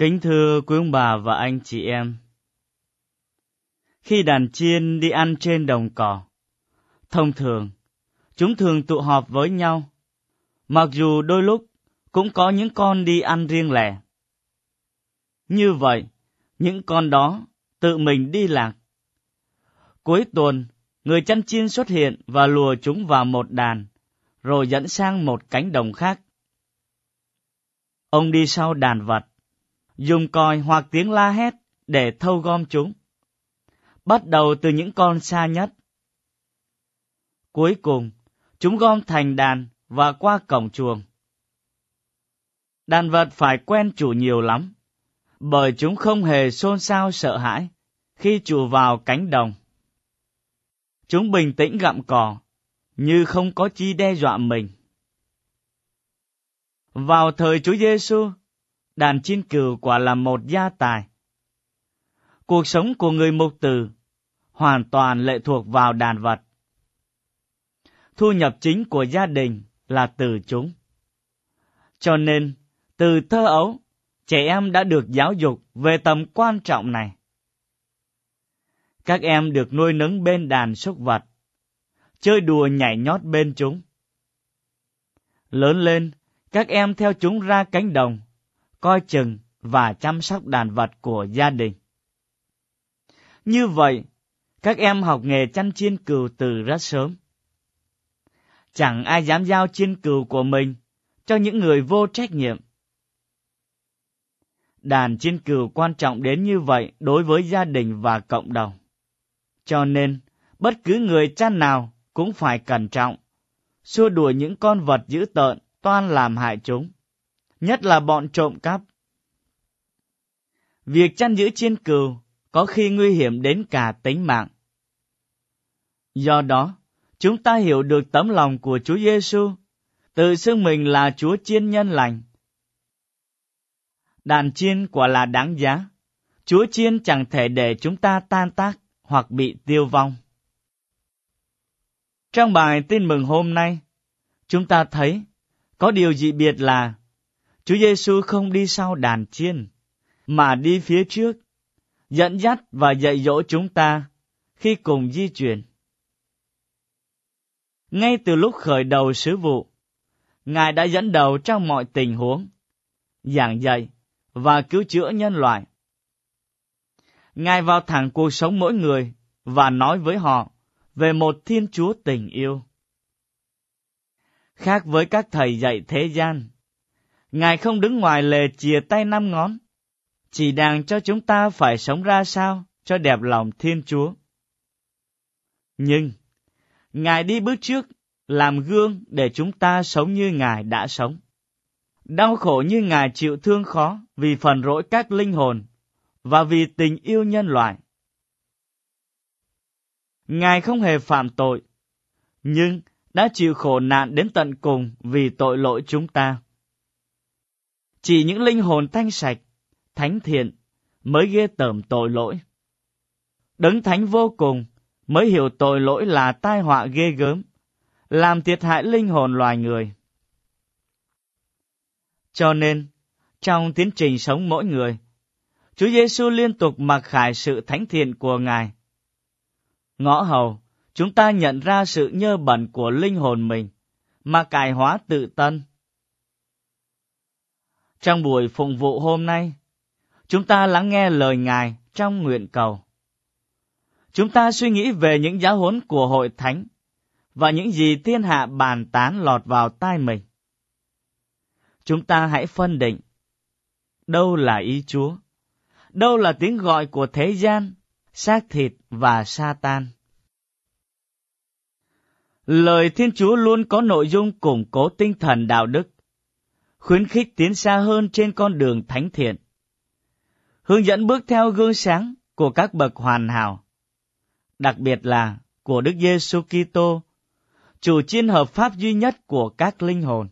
Kính thưa quý ông bà và anh chị em, khi đàn chiên đi ăn trên đồng cỏ, thông thường, chúng thường tụ họp với nhau, mặc dù đôi lúc cũng có những con đi ăn riêng lẻ. Như vậy, những con đó tự mình đi lạc. Cuối tuần, người chăn chiên xuất hiện và lùa chúng vào một đàn, rồi dẫn sang một cánh đồng khác. Ông đi sau đàn vật, dùng còi hoặc tiếng la hét để thâu gom chúng. Bắt đầu từ những con xa nhất. Cuối cùng, chúng gom thành đàn và qua cổng chuồng. Đàn vật phải quen chủ nhiều lắm, bởi chúng không hề xôn xao sợ hãi khi chủ vào cánh đồng. Chúng bình tĩnh gặm cỏ, như không có chi đe dọa mình. Vào thời Chúa Giêsu, đàn chiên cừu quả là một gia tài. Cuộc sống của người mục tử hoàn toàn lệ thuộc vào đàn vật. Thu nhập chính của gia đình là từ chúng. Cho nên, từ thơ ấu, trẻ em đã được giáo dục về tầm quan trọng này. Các em được nuôi nấng bên đàn súc vật, chơi đùa nhảy nhót bên chúng. Lớn lên, các em theo chúng ra cánh đồng, coi chừng và chăm sóc đàn vật của gia đình. Như vậy, các em học nghề chăn chiên cừu từ rất sớm. Chẳng ai dám giao chiên cừu của mình cho những người vô trách nhiệm. Đàn chiên cừu quan trọng đến như vậy đối với gia đình và cộng đồng. Cho nên, bất cứ người chăn nào cũng phải cẩn trọng, xua đuổi những con vật dữ tợn toan làm hại chúng, nhất là bọn trộm cắp. Việc chăn giữ chiên cừu có khi nguy hiểm đến cả tính mạng. Do đó, chúng ta hiểu được tấm lòng của Chúa Giêsu, tự xưng mình là Chúa chiên nhân lành. Đàn chiên quả là đáng giá. Chúa chiên chẳng thể để chúng ta tan tác hoặc bị tiêu vong. Trong bài tin mừng hôm nay, chúng ta thấy có điều dị biệt là Chúa Giêsu không đi sau đàn chiên, mà đi phía trước, dẫn dắt và dạy dỗ chúng ta khi cùng di chuyển. Ngay từ lúc khởi đầu sứ vụ, Ngài đã dẫn đầu trong mọi tình huống, giảng dạy và cứu chữa nhân loại. Ngài vào thẳng cuộc sống mỗi người và nói với họ về một Thiên Chúa tình yêu. Khác với các thầy dạy thế gian, Ngài không đứng ngoài lề chìa tay năm ngón, chỉ đang cho chúng ta phải sống ra sao cho đẹp lòng Thiên Chúa. Nhưng, Ngài đi bước trước, làm gương để chúng ta sống như Ngài đã sống. Đau khổ như Ngài chịu thương khó vì phần rỗi các linh hồn và vì tình yêu nhân loại. Ngài không hề phạm tội, nhưng đã chịu khổ nạn đến tận cùng vì tội lỗi chúng ta. Chỉ những linh hồn thanh sạch, thánh thiện mới ghê tởm tội lỗi. Đấng thánh vô cùng mới hiểu tội lỗi là tai họa ghê gớm, làm thiệt hại linh hồn loài người. Cho nên, trong tiến trình sống mỗi người, Chúa Giêsu liên tục mặc khải sự thánh thiện của Ngài. Ngõ hầu, chúng ta nhận ra sự nhơ bẩn của linh hồn mình, mà cải hóa tự tân. Trong buổi phụng vụ hôm nay, chúng ta lắng nghe lời Ngài trong nguyện cầu. Chúng ta suy nghĩ về những giáo huấn của hội thánh và những gì thiên hạ bàn tán lọt vào tai mình. Chúng ta hãy phân định đâu là ý Chúa, đâu là tiếng gọi của thế gian, xác thịt và sa tan. Lời Thiên Chúa luôn có nội dung củng cố tinh thần đạo đức, khuyến khích tiến xa hơn trên con đường thánh thiện, hướng dẫn bước theo gương sáng của các bậc hoàn hảo, đặc biệt là của Đức Giêsu Kitô, chủ chiên hợp pháp duy nhất của các linh hồn.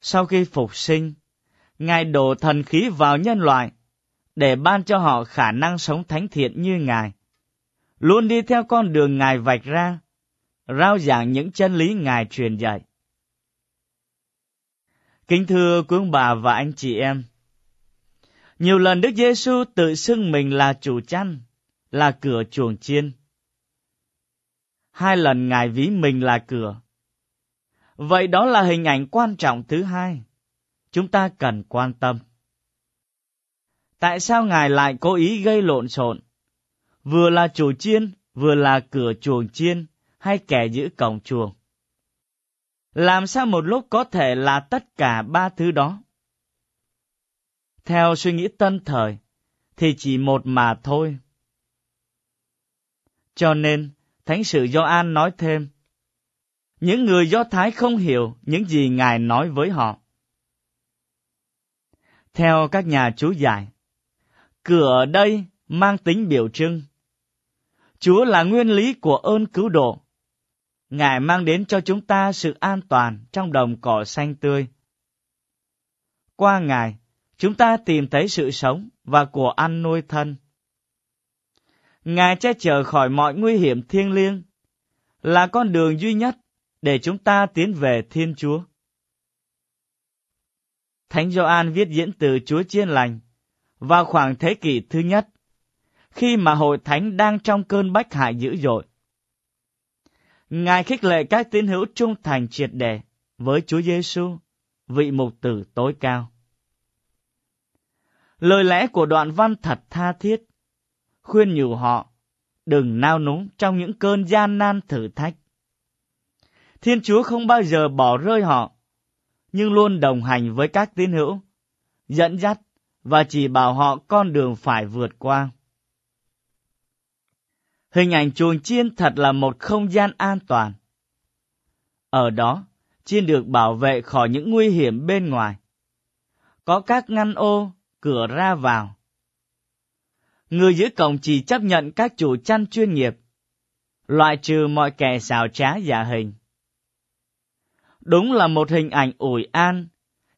Sau khi phục sinh, Ngài đổ thần khí vào nhân loại để ban cho họ khả năng sống thánh thiện như Ngài luôn đi theo con đường Ngài vạch ra, rao giảng những chân lý Ngài truyền dạy. Kính thưa quý ông bà và anh chị em, Nhiều lần Đức Giêsu tự xưng mình là chủ chăn, là cửa chuồng chiên. Hai lần Ngài ví mình là cửa. Vậy đó là hình ảnh quan trọng thứ hai. Chúng ta cần quan tâm. Tại sao Ngài lại cố ý gây lộn xộn? Vừa là chủ chiên, vừa là cửa chuồng chiên, hay kẻ giữ cổng chuồng? Làm sao một lúc có thể là tất cả ba thứ đó? Theo suy nghĩ tân thời, thì chỉ một mà thôi. Cho nên, Thánh sử Gioan nói thêm, những người Do Thái không hiểu những gì Ngài nói với họ. Theo các nhà chú giải, cửa ở đây mang tính biểu trưng. Chúa là nguyên lý của ơn cứu độ. Ngài mang đến cho chúng ta sự an toàn trong đồng cỏ xanh tươi. Qua Ngài, chúng ta tìm thấy sự sống và của ăn nuôi thân. Ngài che chở khỏi mọi nguy hiểm thiêng liêng, là con đường duy nhất để chúng ta tiến về Thiên Chúa. Thánh Gioan viết diễn từ Chúa Chiên Lành vào khoảng thế kỷ thứ nhất, khi mà hội thánh đang trong cơn bách hại dữ dội. Ngài khích lệ các tín hữu trung thành triệt đề với Chúa Giêsu, vị mục tử tối cao. Lời lẽ của đoạn văn thật tha thiết, khuyên nhủ họ đừng nao núng trong những cơn gian nan thử thách. Thiên Chúa không bao giờ bỏ rơi họ, nhưng luôn đồng hành với các tín hữu, dẫn dắt và chỉ bảo họ con đường phải vượt qua. Hình ảnh chuồng chiên thật là một không gian an toàn. Ở đó, chiên được bảo vệ khỏi những nguy hiểm bên ngoài. Có các ngăn ô, cửa ra vào. Người giữ cổng chỉ chấp nhận các chủ chăn chuyên nghiệp, loại trừ mọi kẻ xào trá giả hình. Đúng là một hình ảnh ủi an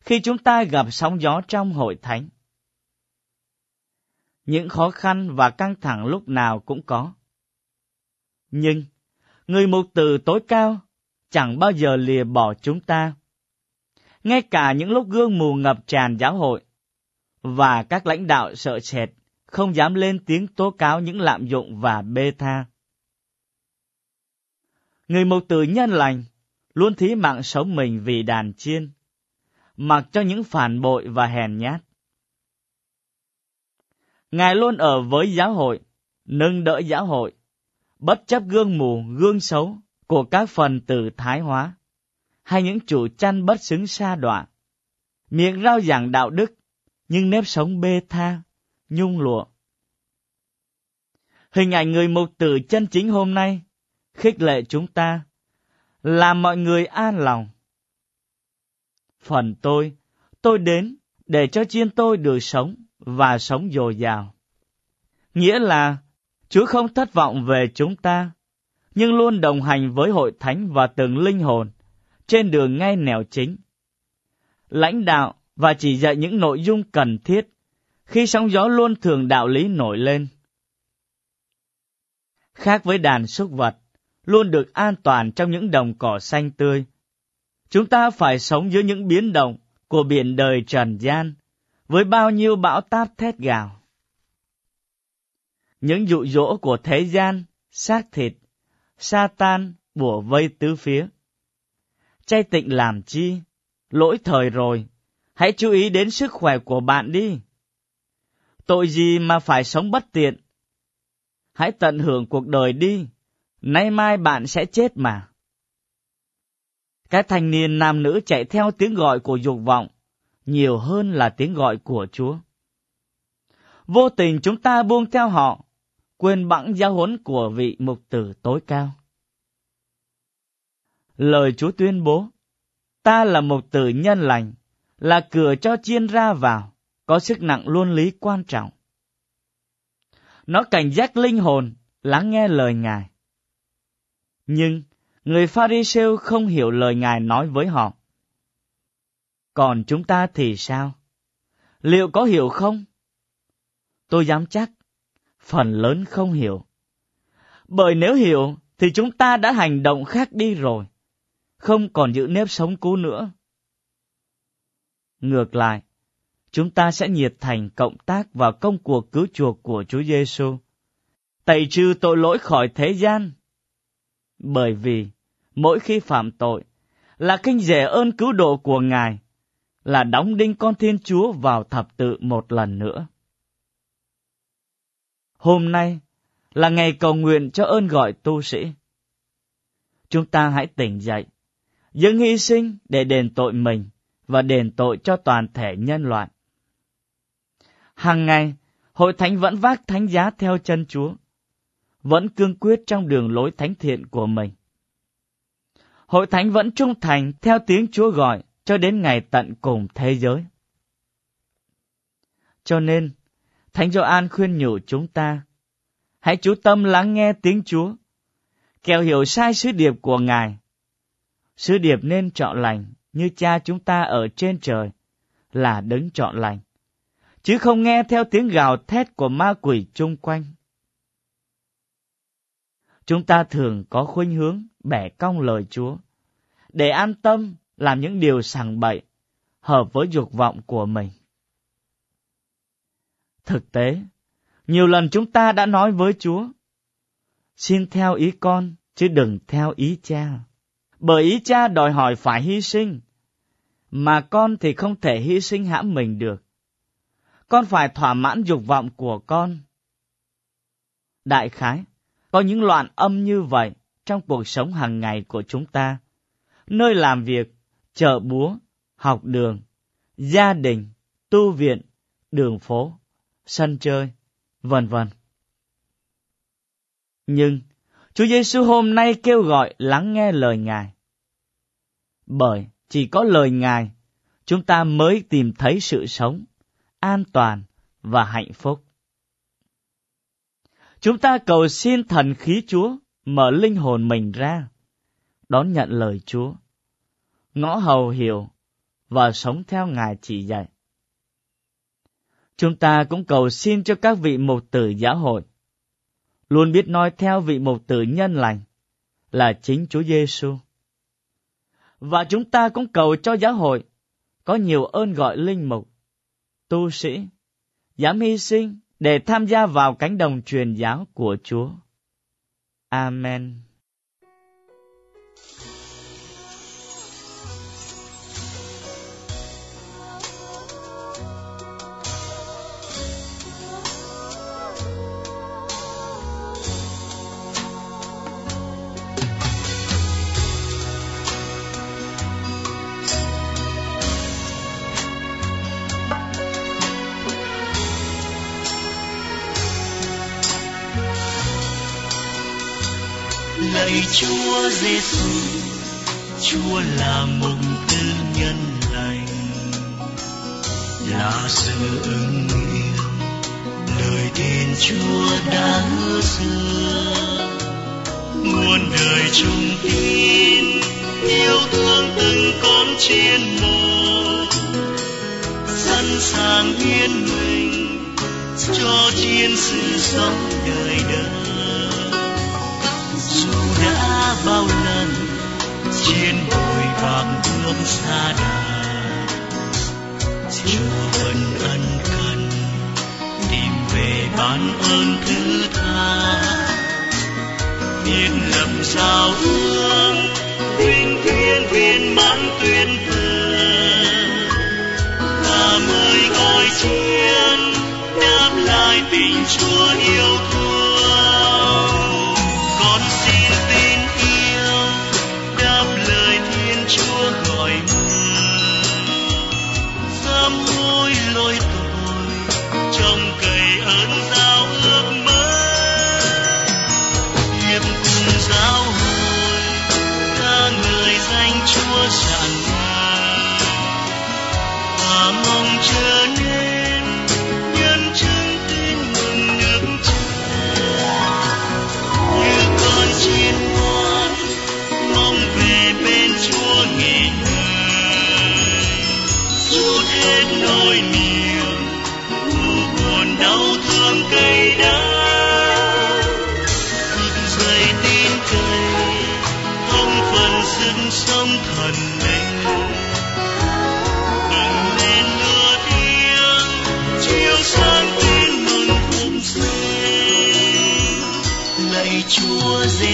khi chúng ta gặp sóng gió trong hội thánh. Những khó khăn và căng thẳng lúc nào cũng có. Nhưng, người mục tử tối cao chẳng bao giờ lìa bỏ chúng ta. Ngay cả những lúc gương mù ngập tràn giáo hội, và các lãnh đạo sợ sệt, không dám lên tiếng tố cáo những lạm dụng và bê tha. Người mục tử nhân lành luôn thí mạng sống mình vì đàn chiên, mặc cho những phản bội và hèn nhát. Ngài luôn ở với giáo hội, nâng đỡ giáo hội, bất chấp gương mù, gương xấu của các phần tử thái hóa, hay những chủ chăn bất xứng xa đoạn. Miệng rao giảng đạo đức, nhưng nếp sống bê tha, nhung lụa. Hình ảnh người mục tử chân chính hôm nay khích lệ chúng ta làm mọi người an lòng. Phần tôi, tôi đến để cho chiên tôi được sống và sống dồi dào. Nghĩa là Chúa không thất vọng về chúng ta, nhưng luôn đồng hành với hội thánh và từng linh hồn trên đường ngay nẻo chính. Lãnh đạo và chỉ dạy những nội dung cần thiết khi sóng gió luôn thường đạo lý nổi lên. Khác với đàn súc vật, luôn được an toàn trong những đồng cỏ xanh tươi. Chúng ta phải sống giữa những biến động của biển đời trần gian, với bao nhiêu bão táp thét gào. Những dụ dỗ của thế gian, xác thịt, sa tan vây tứ phía. Chay tịnh làm chi? Lỗi thời rồi, hãy chú ý đến sức khỏe của bạn đi. Tội gì mà phải sống bất tiện? Hãy tận hưởng cuộc đời đi, nay mai bạn sẽ chết mà. Các thanh niên nam nữ chạy theo tiếng gọi của dục vọng, nhiều hơn là tiếng gọi của Chúa. Vô tình chúng ta buông theo họ, quên bẵng giáo huấn của vị mục tử tối cao. Lời Chúa tuyên bố, ta là mục tử nhân lành, là cửa cho chiên ra vào, có sức nặng luân lý quan trọng. Nó cảnh giác linh hồn, lắng nghe lời Ngài. Nhưng người pha ri không hiểu lời Ngài nói với họ. Còn chúng ta thì sao? Liệu có hiểu không? Tôi dám chắc, phần lớn không hiểu. Bởi nếu hiểu, thì chúng ta đã hành động khác đi rồi, không còn giữ nếp sống cũ nữa. Ngược lại, chúng ta sẽ nhiệt thành cộng tác vào công cuộc cứu chuộc của Chúa Giêsu, tẩy trừ tội lỗi khỏi thế gian. Bởi vì mỗi khi phạm tội là kinh rẻ ơn cứu độ của Ngài, là đóng đinh con Thiên Chúa vào thập tự một lần nữa. Hôm nay là ngày cầu nguyện cho ơn gọi tu sĩ. Chúng ta hãy tỉnh dậy, dâng hy sinh để đền tội mình và đền tội cho toàn thể nhân loại. Hàng ngày, hội thánh vẫn vác thánh giá theo chân Chúa, vẫn cương quyết trong đường lối thánh thiện của mình. Hội thánh vẫn trung thành theo tiếng Chúa gọi cho đến ngày tận cùng thế giới. Cho nên, Thánh Gioan khuyên nhủ chúng ta, hãy chú tâm lắng nghe tiếng Chúa, kẻo hiểu sai sứ điệp của Ngài. Sứ điệp nên chọn lành như cha chúng ta ở trên trời là đấng chọn lành, chứ không nghe theo tiếng gào thét của ma quỷ chung quanh. Chúng ta thường có khuynh hướng bẻ cong lời Chúa, để an tâm làm những điều sằng bậy, hợp với dục vọng của mình. Thực tế, nhiều lần chúng ta đã nói với Chúa, xin theo ý con, chứ đừng theo ý cha. Bởi ý cha đòi hỏi phải hy sinh, mà con thì không thể hy sinh hãm mình được. Con phải thỏa mãn dục vọng của con. Đại khái, có những loạn âm như vậy trong cuộc sống hàng ngày của chúng ta. Nơi làm việc, chợ búa, học đường, gia đình, tu viện, đường phố, sân chơi, vân vân. Nhưng Chúa Giêsu hôm nay kêu gọi lắng nghe lời Ngài. Bởi chỉ có lời Ngài, chúng ta mới tìm thấy sự sống, an toàn và hạnh phúc. Chúng ta cầu xin thần khí Chúa mở linh hồn mình ra, đón nhận lời Chúa, ngõ hầu hiểu và sống theo Ngài chỉ dạy. Chúng ta cũng cầu xin cho các vị mục tử giáo hội, luôn biết nói theo vị mục tử nhân lành, là chính Chúa Giêsu. Và chúng ta cũng cầu cho giáo hội có nhiều ơn gọi linh mục, tu sĩ, dám hy sinh để tham gia vào cánh đồng truyền giáo của Chúa. Amen. Chúa Giêsu, Chúa là mộng tư nhân lành, là sự ứng nghiệm lời Thiên Chúa đã hứa xưa. Muôn đời trung tin yêu thương từng con chiên một, sẵn sàng hiến mình cho chiến sự sống đời đời đã bao lần trên bồi bạc bước xa đà. Chúa vẫn ân cần tìm về ban ơn thứ tha. Biết lầm sao hương vinh thiên viên mãn tuyên thờ. Ta mới gọi chiến đáp lại tình chúa yêu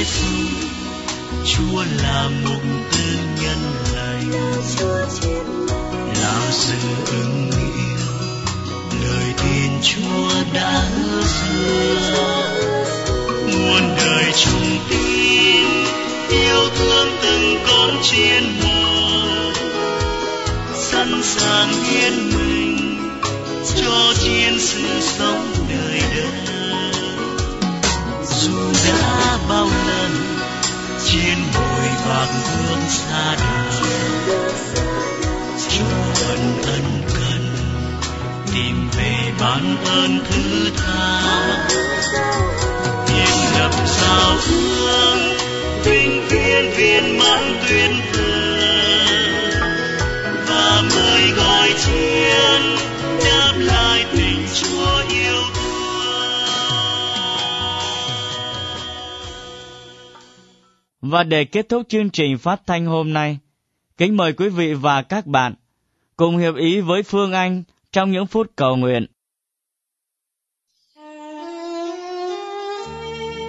Giêsu Chúa là mục tư nhân lành. Là sự ứng nghiệm. Lời tin Chúa đã hứa Và để kết thúc chương trình phát thanh hôm nay, kính mời quý vị và các bạn cùng hiệp ý với Phương Anh trong những phút cầu nguyện.